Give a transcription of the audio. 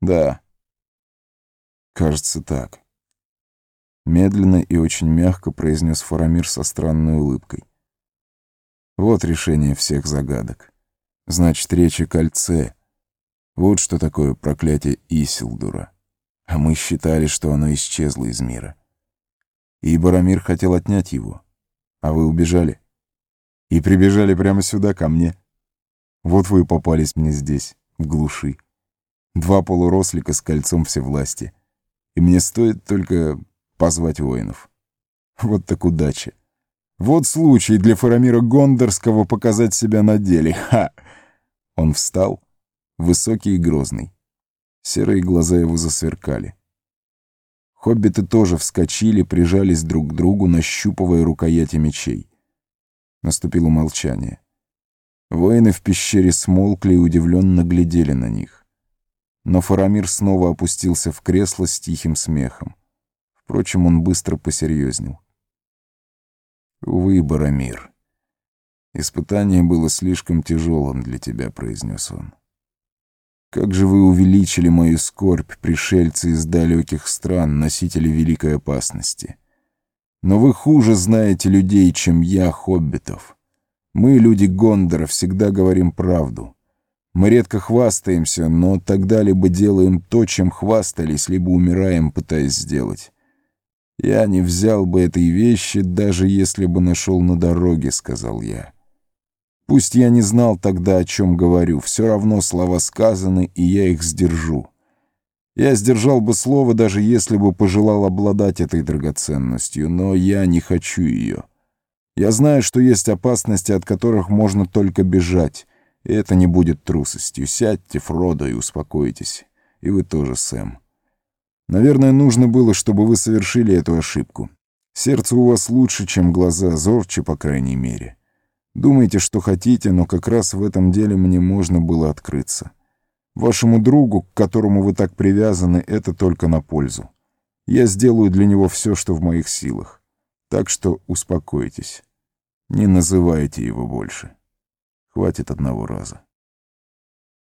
Да. Кажется, так. Медленно и очень мягко произнес Фарамир со странной улыбкой. Вот решение всех загадок. Значит, речь о кольце. Вот что такое проклятие Исилдура. А мы считали, что оно исчезло из мира. И Барамир хотел отнять его. А вы убежали. И прибежали прямо сюда, ко мне. Вот вы и попались мне здесь, в глуши. Два полурослика с кольцом всевласти. И мне стоит только позвать воинов. Вот так удача. Вот случай для Фарамира Гондорского показать себя на деле. Ха! Он встал, высокий и грозный. Серые глаза его засверкали. Хоббиты тоже вскочили, прижались друг к другу, нащупывая рукояти мечей. Наступило молчание. Воины в пещере смолкли и удивленно глядели на них. Но Фарамир снова опустился в кресло с тихим смехом. Впрочем, он быстро посерьезнел. «Увы, Барамир, испытание было слишком тяжелым для тебя», — произнес он. «Как же вы увеличили мою скорбь, пришельцы из далеких стран, носители великой опасности. Но вы хуже знаете людей, чем я, хоббитов. Мы, люди Гондора, всегда говорим правду». Мы редко хвастаемся, но тогда либо делаем то, чем хвастались, либо умираем, пытаясь сделать. «Я не взял бы этой вещи, даже если бы нашел на дороге», — сказал я. «Пусть я не знал тогда, о чем говорю, все равно слова сказаны, и я их сдержу. Я сдержал бы слово, даже если бы пожелал обладать этой драгоценностью, но я не хочу ее. Я знаю, что есть опасности, от которых можно только бежать, и это не будет трусостью. Сядьте, Фродо, и успокойтесь. И вы тоже, Сэм». Наверное, нужно было, чтобы вы совершили эту ошибку. Сердце у вас лучше, чем глаза, зорче, по крайней мере. Думайте, что хотите, но как раз в этом деле мне можно было открыться. Вашему другу, к которому вы так привязаны, это только на пользу. Я сделаю для него все, что в моих силах. Так что успокойтесь. Не называйте его больше. Хватит одного раза.